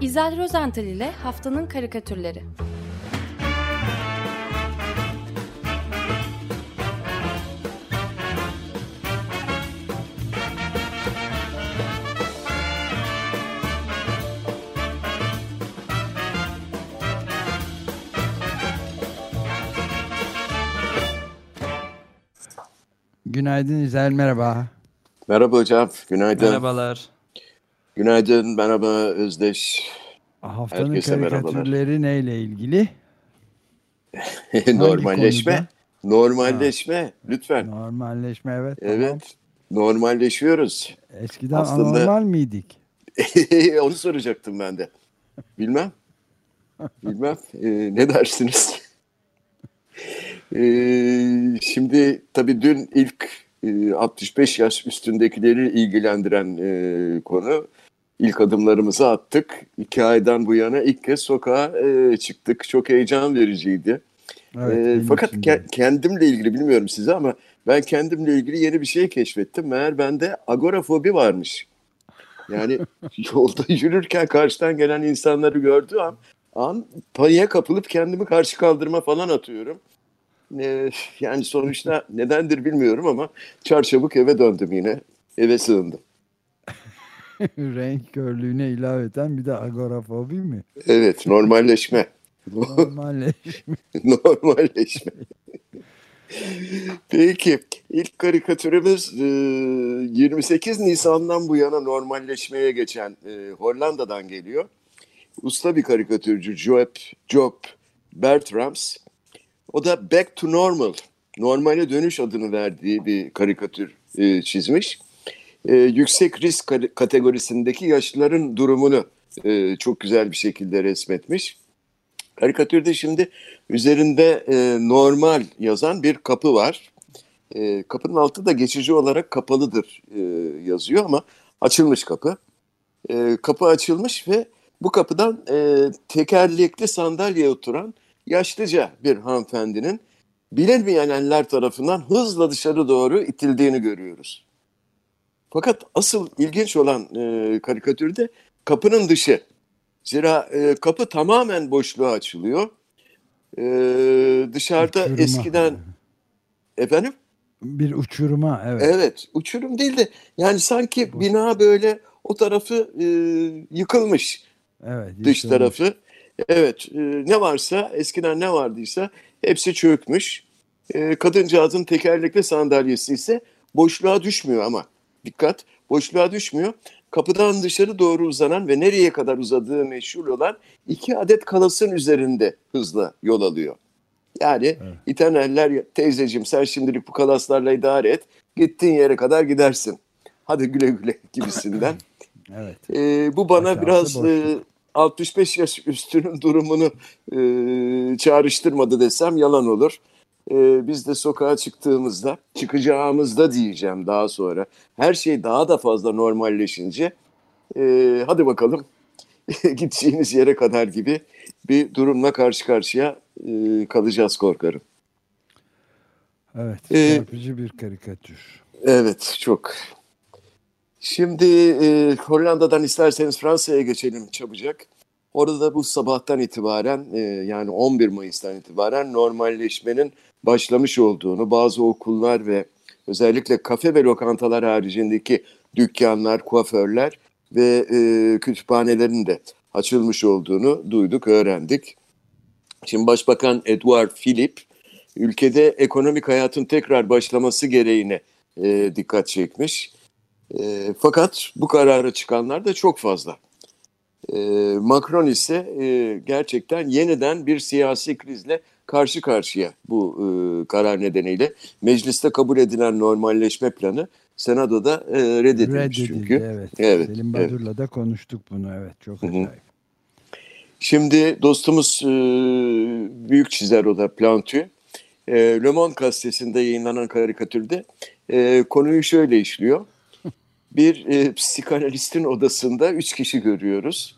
İzel Rozental ile Haftanın Karikatürleri Günaydın İzel, merhaba. Merhaba hocam, günaydın. Merhabalar. Günaydın, merhaba Özdeş. Haftanın Herkese karikatürleri neyle ilgili? Normalleşme. Normalleşme, lütfen. Normalleşme evet. Evet, normalleşiyoruz. Tamam. Eskiden Aslında- anormal miydik? Onu soracaktım ben de. Bilmem. Bilmem. Ee, ne dersiniz? Ee, şimdi tabii dün ilk e, 65 yaş üstündekileri ilgilendiren e, konu. İlk adımlarımızı attık. İki aydan bu yana ilk kez sokağa e, çıktık. Çok heyecan vericiydi. Evet, benim fakat ke- kendimle ilgili bilmiyorum size ama ben kendimle ilgili yeni bir şey keşfettim. Meğer bende agorafobi varmış. Yani yolda yürürken karşıdan gelen insanları gördüğüm an, an paniğe kapılıp kendimi karşı kaldırma falan atıyorum. Ee, yani sonuçta nedendir bilmiyorum ama çarçabuk eve döndüm yine. Eve sığındım. Renk körlüğüne ilaveten bir de agorafobi mi? Evet normalleşme. Normalleşme. Normalleşme. Peki ilk karikatürümüz e, 28 Nisan'dan bu yana normalleşmeye geçen e, Hollanda'dan geliyor. Usta bir karikatürcü Job, Job Bertrams. O da Back to Normal, normale dönüş adını verdiği bir karikatür e, çizmiş. E, yüksek risk kate- kategorisindeki yaşlıların durumunu e, çok güzel bir şekilde resmetmiş. Karikatürde şimdi üzerinde e, normal yazan bir kapı var. E, kapının altı da geçici olarak kapalıdır e, yazıyor ama açılmış kapı. E, kapı açılmış ve bu kapıdan e, tekerlekli sandalyeye oturan yaşlıca bir hanımefendinin bilinmeyenler tarafından hızla dışarı doğru itildiğini görüyoruz. Fakat asıl ilginç olan e, karikatürde kapının dışı. Zira e, kapı tamamen boşluğa açılıyor. E, dışarıda Uçuruma. eskiden efendim Bir uçuruma evet. evet uçurum değil de yani sanki bina böyle o tarafı e, yıkılmış Evet. dış yıkılmış. tarafı. Evet e, ne varsa eskiden ne vardıysa hepsi çökmüş. E, kadıncağızın tekerlekli sandalyesi ise boşluğa düşmüyor ama dikkat boşluğa düşmüyor. Kapıdan dışarı doğru uzanan ve nereye kadar uzadığı meşhur olan iki adet kalasın üzerinde hızla yol alıyor. Yani Evet. iten eller teyzeciğim sen şimdilik bu kalaslarla idare et. Gittiğin yere kadar gidersin. Hadi güle güle gibisinden. Evet. Ee, bu bana Aşağısı biraz boşluk. e, 65 yaş üstünün durumunu e, çağrıştırmadı desem yalan olur. E, biz de sokağa çıktığımızda, çıkacağımızda diyeceğim daha sonra. Her şey daha da fazla normalleşince e, hadi bakalım gideceğiniz yere kadar gibi bir durumla karşı karşıya e, kalacağız korkarım. Evet. Ee, Çarpıcı bir karikatür. Evet çok. Şimdi e, Hollanda'dan isterseniz Fransa'ya geçelim çabucak. Orada da bu sabahtan itibaren e, yani 11 Mayıs'tan itibaren normalleşmenin başlamış olduğunu bazı okullar ve özellikle kafe ve lokantalar haricindeki dükkanlar, kuaförler ve e, kütüphanelerin de açılmış olduğunu duyduk, öğrendik. Şimdi Başbakan Edouard Philippe ülkede ekonomik hayatın tekrar başlaması gereğine e, dikkat çekmiş. E, fakat bu karara çıkanlar da çok fazla. E, Macron ise e, gerçekten yeniden bir siyasi krizle karşı karşıya bu e, karar nedeniyle. Mecliste kabul edilen normalleşme planı Senado'da e, reddedilmiş Reddedildi çünkü. evet. Evet, Selim evet. Badur'la da konuştuk bunu evet. Çok Hı hı. acayip. Şimdi dostumuz e, büyük çizer o da Plantü. E, Le Monde gazetesinde yayınlanan karikatürde e, konuyu şöyle işliyor. Bir e, psikanalistin odasında üç kişi görüyoruz.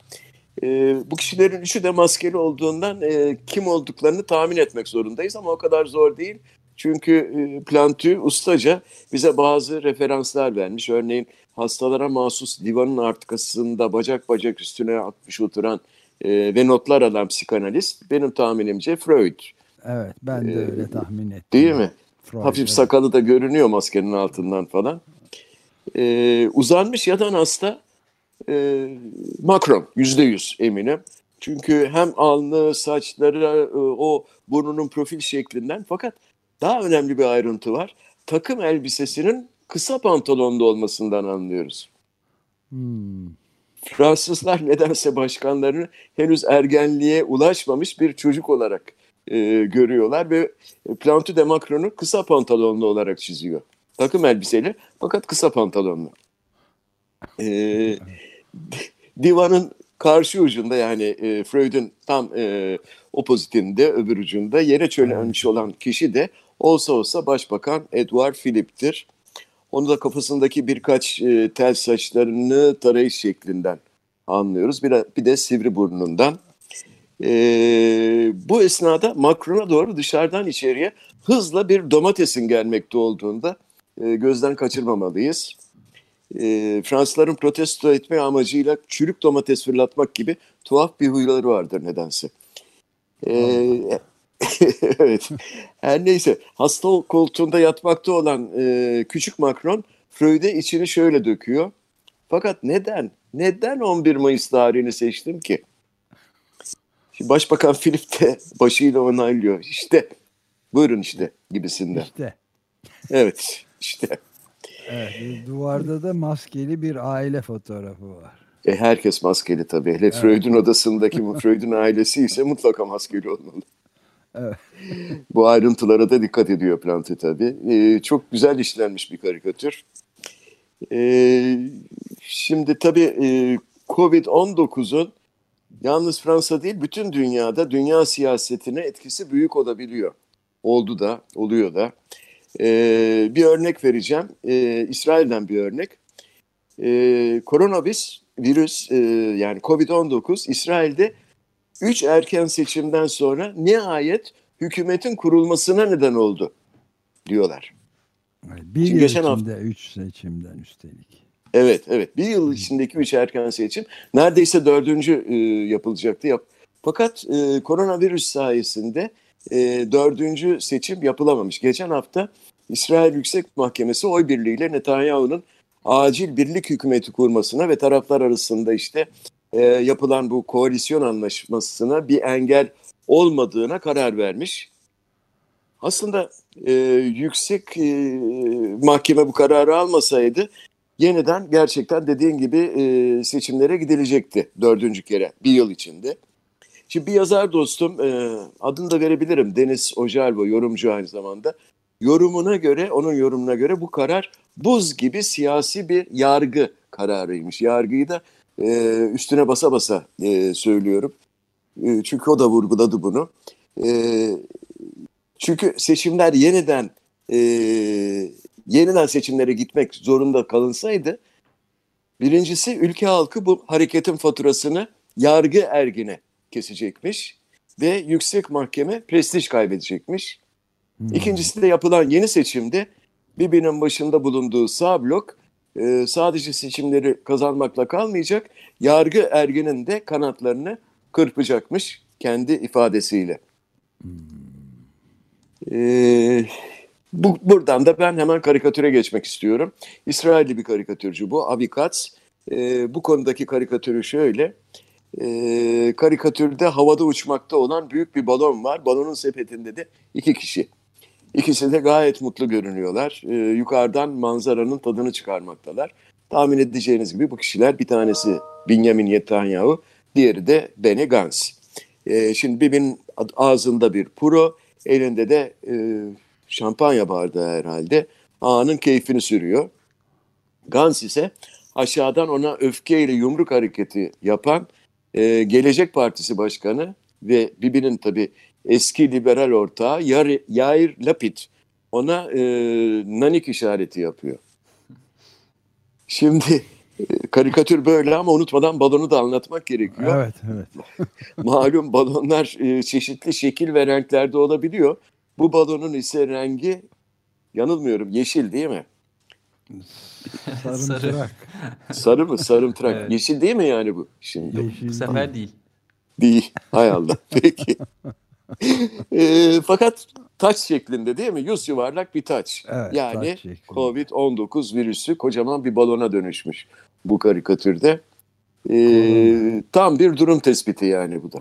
E, bu kişilerin üçü de maskeli olduğundan e, kim olduklarını tahmin etmek zorundayız ama o kadar zor değil. Çünkü e, Plantü ustaca bize bazı referanslar vermiş. Örneğin hastalara mahsus divanın arkasında bacak bacak üstüne atmış oturan e, ve notlar alan psikanalist benim tahminimce Freud. Evet ben de Ee, öyle tahmin ettim. Değil mi? Freud, Hafif evet. sakalı da görünüyor maskenin altından falan. E, uzanmış yatan hasta e, Macron yüzde yüz eminim. Çünkü hem alnı, saçları, e, o burnunun profil şeklinden fakat daha önemli bir ayrıntı var. Takım elbisesinin kısa pantolonlu olmasından anlıyoruz. Hmm, Fransızlar nedense başkanlarını henüz ergenliğe ulaşmamış bir çocuk olarak e, görüyorlar ve Plantu de Macron'u kısa pantolonlu olarak çiziyor. Takım elbiseli fakat kısa pantolonlu. E, divanın karşı ucunda yani e, Freud'un tam e, opozitinde öbür ucunda yere çölenmiş olan kişi de olsa olsa Başbakan Edward Philip'tir. Onu da kafasındaki birkaç e, tel saçlarını tarayış şeklinden anlıyoruz. Bir, bir de sivri burnundan. E, bu esnada Macron'a doğru dışarıdan içeriye hızla bir domatesin gelmekte olduğunda e, gözden kaçırmamalıyız. E, Fransızların protesto etme amacıyla çürük domates fırlatmak gibi tuhaf bir huyları vardır nedense. E, evet. Her neyse hasta koltuğunda yatmakta olan e, küçük Macron Freud'e içini şöyle döküyor. Fakat neden? Neden 11 Mayıs tarihini seçtim ki? Şimdi Başbakan Philip de başıyla onaylıyor. İşte buyurun işte gibisinden. işte Evet işte. evet, duvarda da maskeli bir aile fotoğrafı var. E, herkes maskeli tabii. Hele Freud'un odasındaki Freud'un ailesi ise mutlaka maskeli olmalı. Evet. Bu ayrıntılara da dikkat ediyor Plante tabii. E, çok güzel işlenmiş bir karikatür. E, şimdi tabii e, Covid-19'un yalnız Fransa değil bütün dünyada dünya siyasetine etkisi büyük olabiliyor. Oldu da, oluyor da. E, bir örnek vereceğim. E, İsrail'den bir örnek. E, koronavirüs virüs e, yani Covid-19 İsrail'de 3 erken seçimden sonra nihayet hükümetin kurulmasına neden oldu diyorlar. Bir Şimdi yıl geçen içinde üç seçimden üstelik. Evet, evet. Bir yıl içindeki üç erken seçim neredeyse dördüncü e, yapılacaktı. Yap. Fakat e, koronavirüs sayesinde e, dördüncü seçim yapılamamış. Geçen hafta İsrail Yüksek Mahkemesi oy birliğiyle Netanyahu'nun acil birlik hükümeti kurmasına ve taraflar arasında işte e, yapılan bu koalisyon anlaşmasına bir engel olmadığına karar vermiş. Aslında e, yüksek e, mahkeme bu kararı almasaydı yeniden gerçekten dediğin gibi e, seçimlere gidilecekti dördüncü kere bir yıl içinde. Şimdi bir yazar dostum e, adını da verebilirim Deniz Ojalvo yorumcu aynı zamanda. Yorumuna göre onun yorumuna göre bu karar buz gibi siyasi bir yargı kararıymış. Yargıyı da e, üstüne basa basa e, söylüyorum. E, çünkü o da vurguladı bunu. E, çünkü seçimler yeniden e, yeniden seçimlere gitmek zorunda kalınsaydı birincisi ülke halkı bu hareketin faturasını yargı ergine kesecekmiş ve yüksek mahkeme prestij kaybedecekmiş. Hmm. İkincisi de yapılan yeni seçimde Bibi'nin başında bulunduğu sağ blok e, sadece seçimleri kazanmakla kalmayacak, yargı erginin de kanatlarını kırpacakmış kendi ifadesiyle. E, bu, buradan da ben hemen karikatüre geçmek istiyorum. İsrailli bir karikatürcü bu, Avi Katz. E, bu konudaki karikatürü şöyle. E, karikatürde havada uçmakta olan büyük bir balon var. Balonun sepetinde de iki kişi. İkisi de gayet mutlu görünüyorlar. Ee, yukarıdan manzaranın tadını çıkarmaktalar. Tahmin edeceğiniz gibi bu kişiler bir tanesi Benjamin Netanyahu, diğeri de Benny Gantz. Ee, şimdi Bibi'nin ağzında bir puro, elinde de e, şampanya bardağı herhalde. Ağanın keyfini sürüyor. Gantz ise aşağıdan ona öfkeyle yumruk hareketi yapan e, Gelecek Partisi Başkanı ve Bibi'nin tabii eski liberal ortağı Yair, Yair Lapid ona e, nanik işareti yapıyor. Şimdi e, karikatür böyle ama unutmadan balonu da anlatmak gerekiyor. Evet, evet. Malum balonlar e, çeşitli şekil ve renklerde olabiliyor. Bu balonun ise rengi yanılmıyorum yeşil değil mi? Sarımtırak. Sarı mı? Sarımtırak. Evet. Yeşil değil mi yani bu? Şimdi Yeşil Bu sefer değil. değil. Hay Allah. Peki. Ee, fakat taç şeklinde değil mi? Yüz yuvarlak bir taç. Evet, yani taç şeklinde. Covid-19 virüsü kocaman bir balona dönüşmüş bu karikatürde. Ee, tam bir durum tespiti yani bu da.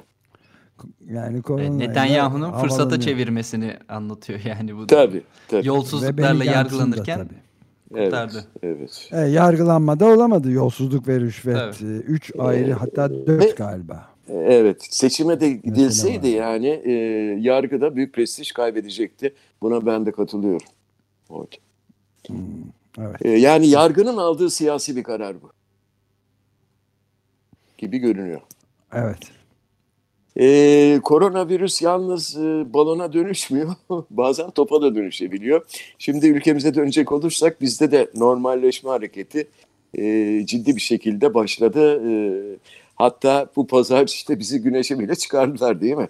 Yani korona Netanyahu'nun fırsata çevirmesini anlatıyor yani bu. da. Tabii. tabii. Yolsuzluklarla yargılanırken tabii. Evet, kurtardı. evet. E, yargılanmada olamadı yolsuzluk ve rüşvet. Evet. E, Üç ayrı hatta dört Ve- galiba. Evet, seçime de gidilseydi yani e, yargıda büyük prestij kaybedecekti. Buna ben de katılıyorum. Evet. Evet. E, yani yargının aldığı siyasi bir karar bu. Gibi görünüyor. Evet. E, koronavirüs yalnız e, balona dönüşmüyor. Bazen topa da dönüşebiliyor. Şimdi ülkemize dönecek olursak bizde de normalleşme hareketi e, ciddi bir şekilde başladı. E, hatta bu pazar işte bizi güneşe bile çıkardılar değil mi?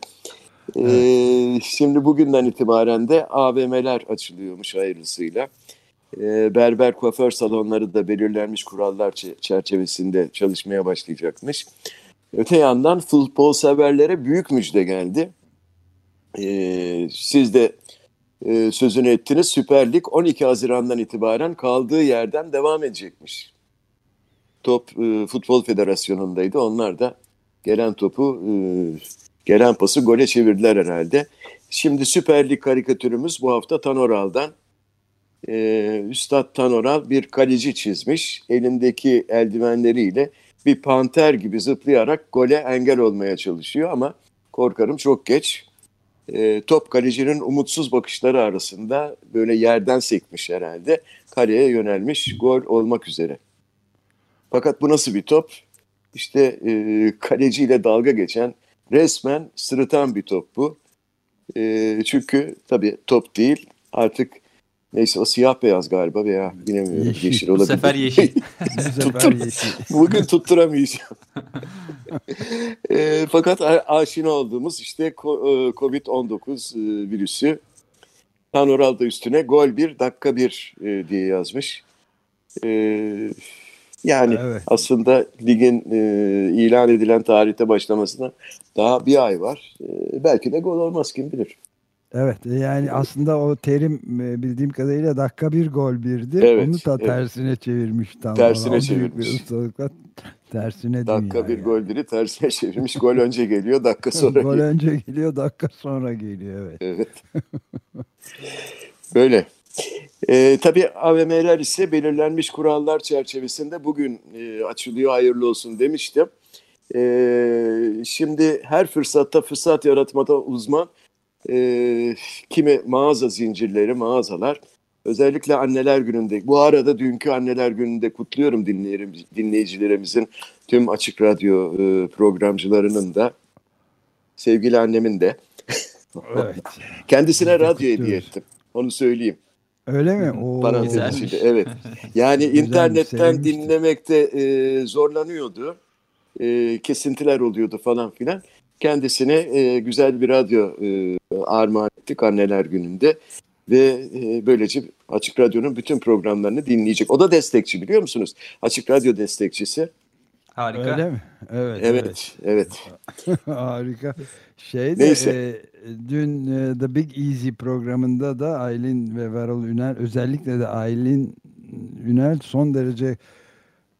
E, şimdi bugünden itibaren de AVM'ler açılıyormuş hayırlısıyla. E, berber kuaför salonları da belirlenmiş kurallar çe- çerçevesinde çalışmaya başlayacakmış. Öte yandan futbol severlere büyük müjde geldi. Ee, siz de e, sözünü ettiniz. Süper Lig 12 Haziran'dan itibaren kaldığı yerden devam edecekmiş. Top e, Futbol Federasyonu'ndaydı. Onlar da gelen topu, e, gelen pası gole çevirdiler herhalde. Şimdi Süper Lig karikatürümüz bu hafta Tanoral'dan. Ee, Üstad Tanoral bir kaleci çizmiş. Elindeki eldivenleriyle bir panter gibi zıplayarak gole engel olmaya çalışıyor ama korkarım çok geç. Ee, top kalecinin umutsuz bakışları arasında böyle yerden sekmiş herhalde. Kaleye yönelmiş gol olmak üzere. Fakat bu nasıl bir top? İşte e, kaleciyle dalga geçen resmen sırıtan bir top bu. E, çünkü tabii top değil artık neyse o siyah beyaz galiba veya bilemiyorum Yeşil. yeşil, bu olabilir. sefer yeşil. Bu sefer Tuttur- yeşil. Bugün tutturamayacağım. E, fakat aşina olduğumuz işte e, Covid-19 e, virüsü Panoral da üstüne gol bir dakika bir e, diye yazmış. E, yani Evet. aslında ligin e, ilan edilen tarihte başlamasına daha bir ay var. E, belki de gol olmaz kim bilir. Evet e, yani aslında o terim e, bildiğim kadarıyla dakika bir gol birdi. Evet, Onu da evet. tersine çevirmiş tam. Tersine bir çevirmiş. ustalıkla tersine Dakika dünya bir yani. gol biri tersine çevirmiş. Gol önce geliyor dakika sonra Gol geliyor. önce geliyor dakika sonra geliyor evet. Evet. Böyle. Ee, tabii AVM'ler ise belirlenmiş kurallar çerçevesinde bugün e, açılıyor hayırlı olsun demiştim. Ee, şimdi her fırsatta fırsat yaratmada uzman e, kimi mağaza zincirleri, mağazalar özellikle anneler gününde bu arada dünkü anneler gününde kutluyorum dinleyicilerimizin tüm açık radyo e, programcılarının da sevgili annemin de Evet. Kendisine radyo hediye ettim. Onu söyleyeyim. Öyle mi? Oo. Güzelmiş. içinde. Evet. Yani Güzelmiş, internetten sevinmiştim. dinlemekte e, zorlanıyordu. E, kesintiler oluyordu falan filan. Kendisine e, güzel bir radyo e, armağan ettik anneler gününde. Ve e, böylece Açık Radyo'nun bütün programlarını dinleyecek. O da destekçi biliyor musunuz? Açık Radyo destekçisi. Harika. Öyle mi? Evet. Evet, evet. Harika. Şey de Neyse. e, dün e, The Big Easy programında da Aylin ve Varol Ünel özellikle de Aylin Ünel son derece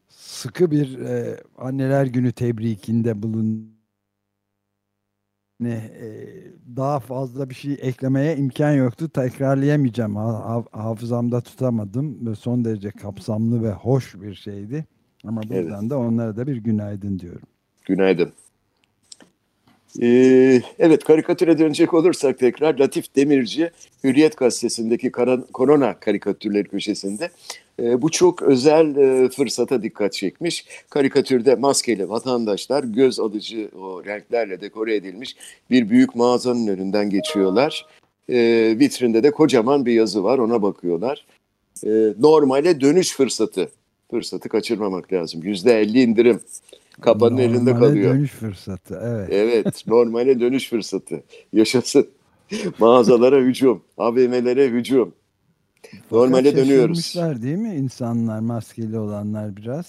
sıkı bir e, anneler günü tebrikinde bulun. Ne e, daha fazla bir şey eklemeye imkan yoktu. Tekrarlayamayacağım. Ha- ha- hafızamda tutamadım. Son derece kapsamlı ve hoş bir şeydi. Ama Evet. buradan da onlara da bir günaydın diyorum. Günaydın. Ee, evet karikatüre dönecek olursak tekrar Latif Demirci Hürriyet Gazetesi'ndeki korona karikatürleri köşesinde e, bu çok özel e, fırsata dikkat çekmiş. Karikatürde maskeli vatandaşlar göz alıcı o renklerle dekore edilmiş bir büyük mağazanın önünden geçiyorlar. E, vitrinde de kocaman bir yazı var ona bakıyorlar. E, normale dönüş fırsatı. Fırsatı kaçırmamak lazım. Yüzde elli indirim. Kapanın elinde Normale kalıyor. dönüş fırsatı. Evet. Evet, normale dönüş fırsatı. Yaşasın. Mağazalara hücum, AVM'lere hücum. Normale dönüyoruz. Şaşırmışlar değil mi insanlar maskeli olanlar biraz?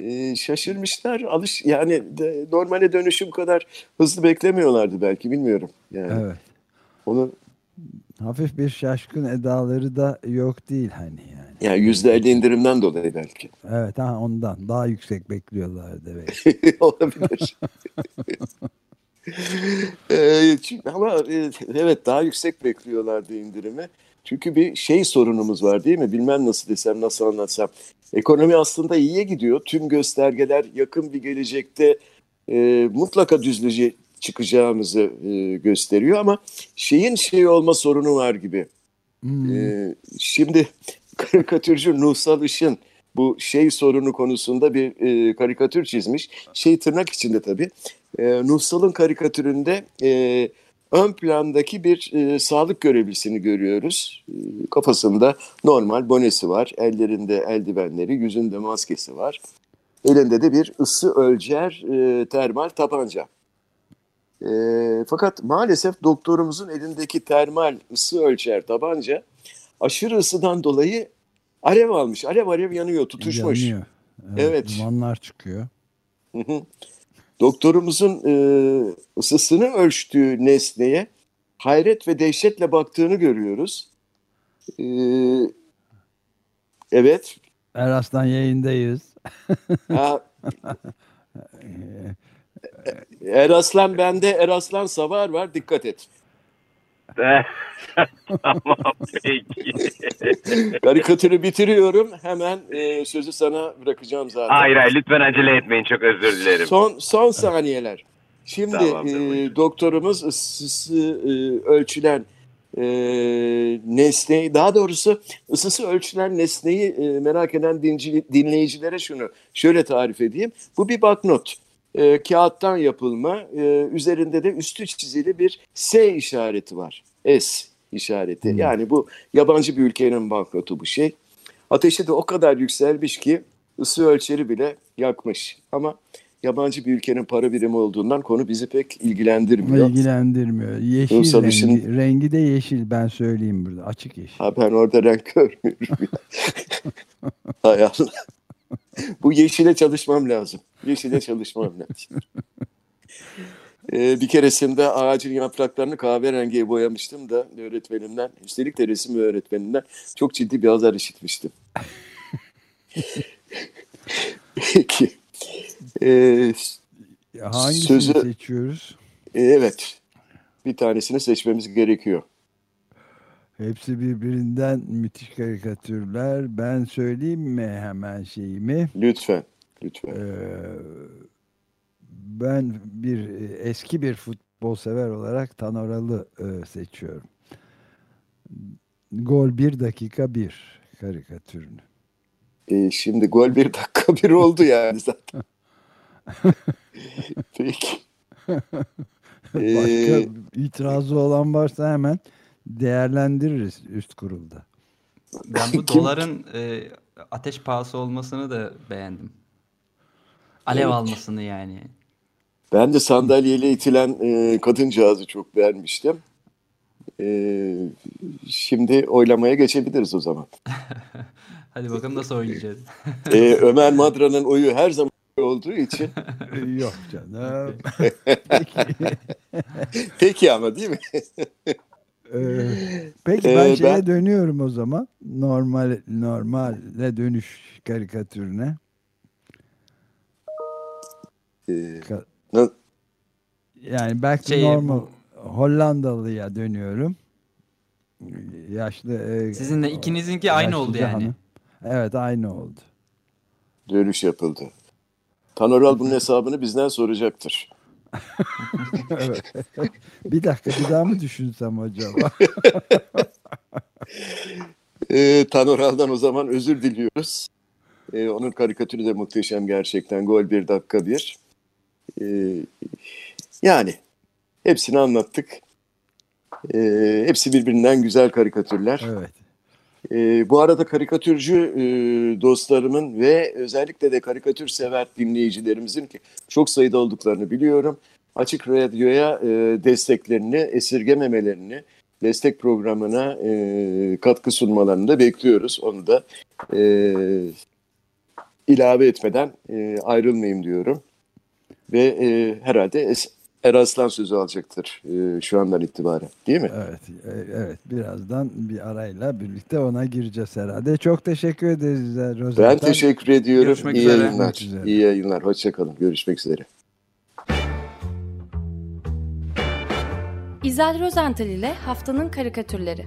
Ee, şaşırmışlar. Alış yani de, normale dönüşüm kadar hızlı beklemiyorlardı belki bilmiyorum. Yani Evet. onu Hafif bir şaşkın edaları da yok değil hani yani. yani yüzde elli indirimden dolayı belki Evet ha ondan daha yüksek bekliyorlar demek. olabilir. Ee, çünkü- ama e, evet daha yüksek bekliyorlardı indirimi. Çünkü bir şey sorunumuz var değil mi? Bilmem nasıl desem, nasıl anlatsam. Ekonomi aslında iyiye gidiyor. Tüm göstergeler yakın bir gelecekte e, mutlaka düzlüğe çıkacağımızı e, gösteriyor ama şeyin şey olma sorunu var gibi. Hmm. Ee, şimdi karikatürcü Nuhsal Işın bu şey sorunu konusunda bir e, karikatür çizmiş. Şey tırnak içinde tabii. E, Nuhsal'ın karikatüründe e, ön plandaki bir e, sağlık görevlisini görüyoruz. E, kafasında normal bonesi var. Ellerinde eldivenleri, yüzünde maskesi var. Elinde de bir ısı ölçer e, termal tabanca. E, fakat maalesef doktorumuzun elindeki termal ısı ölçer tabanca aşırı ısıdan dolayı alev almış. Alev alev yanıyor, tutuşmuş. Yanıyor. Evet. Dumanlar çıkıyor. Hı hı. Doktorumuzun e, ısısını ölçtüğü nesneye hayret ve dehşetle baktığını görüyoruz. E, evet. Eraslan yayındayız. Ha, Eraslan bende, Eraslan Savar var. Dikkat et. Tamam peki. Karikatürü bitiriyorum. Hemen e, sözü sana bırakacağım zaten. Hayır hayır lütfen acele etmeyin çok özür dilerim. Son son saniyeler. Şimdi e, doktorumuz ısısı e, ölçülen e, nesneyi, daha doğrusu ısısı ölçülen nesneyi e, merak eden dinci, dinleyicilere şunu şöyle tarif edeyim. Bu bir banknot. E, kağıttan yapılma. E, üzerinde de üstü çizili bir S işareti var. S işareti. Hmm. Yani bu yabancı bir ülkenin banknotu bu şey. Ateşi de o kadar yükselmiş ki ısı ölçeri bile yakmış. Ama yabancı bir ülkenin para birimi olduğundan konu bizi pek ilgilendirmiyor. İlgilendirmiyor. Yeşil rengi. işin- Rengi de yeşil ben söyleyeyim burada. Açık yeşil. Ha ben orada renk görmüyorum. Hay Allah. Bu yeşile çalışmam lazım. Yeşile çalışmam lazım. Ee, bir keresinde ağacın yapraklarını kahverengiye boyamıştım da öğretmenimden, üstelik de resim öğretmeninden çok ciddi bir azar işitmiştim. Peki. Ee, Hangisini Sözü- seçiyoruz? evet. Bir tanesini seçmemiz gerekiyor. Hepsi birbirinden müthiş karikatürler. Ben söyleyeyim mi hemen şeyimi? Lütfen. Lütfen. Ee, ben bir e, eski bir futbol sever olarak Tanoralı e, seçiyorum. Gol 1 dakika 1 karikatürünü. Ee, şimdi gol bir dakika bir oldu yani zaten. Peki. Ee, Başka itirazı olan varsa hemen değerlendiririz üst kurulda. Ben bu doların e, ateş pahası olmasını da beğendim. Alev Evet. almasını yani. ben de sandalyeyle itilen e, kadıncağızı çok beğenmiştim. Ee, şimdi oylamaya geçebiliriz o zaman. Hadi bakalım nasıl oynayacağız. Ee, Ömer Madra'nın oyu her zaman olduğu için Yok canım. peki ama değil mi? Ee, peki Ee, ben şeye ben- dönüyorum o zaman. Normal normale dönüş karikatürüne. Ee, Ka- Yani back to Şey, normal Hollandalı'ya dönüyorum. Yaşlı e, Sizinle ikinizinki aynı oldu yani. hanım. Evet aynı oldu. dönüş yapıldı. Tanoral bunun hesabını bizden soracaktır. evet. bir dakika bir daha mı düşünsem acaba? Ee, Tanoral'dan o zaman özür diliyoruz. Ee, onun karikatürü de muhteşem gerçekten. Gol bir dakika bir. Ee, yani hepsini anlattık. Ee, hepsi birbirinden güzel karikatürler. evet. Ee, bu arada karikatürcü e, dostlarımın ve özellikle de karikatür sever dinleyicilerimizin ki çok sayıda olduklarını biliyorum. Açık Radyo'ya e, desteklerini, esirgememelerini destek programına e, katkı sunmalarını da bekliyoruz. Onu da e, ilave etmeden e, ayrılmayayım diyorum. Ve e, herhalde Eraslan sözü alacaktır e, şu andan itibaren değil mi? Evet, e, evet. Birazdan bir arayla birlikte ona gireceğiz herhalde. Çok teşekkür ederiz Rozental. Ben teşekkür ediyorum. Görüşmek İyi üzere. yayınlar. Görüşmek üzere. İyi yayınlar. Hoşçakalın. Görüşmek üzere. İzel Rozental ile Haftanın Karikatürleri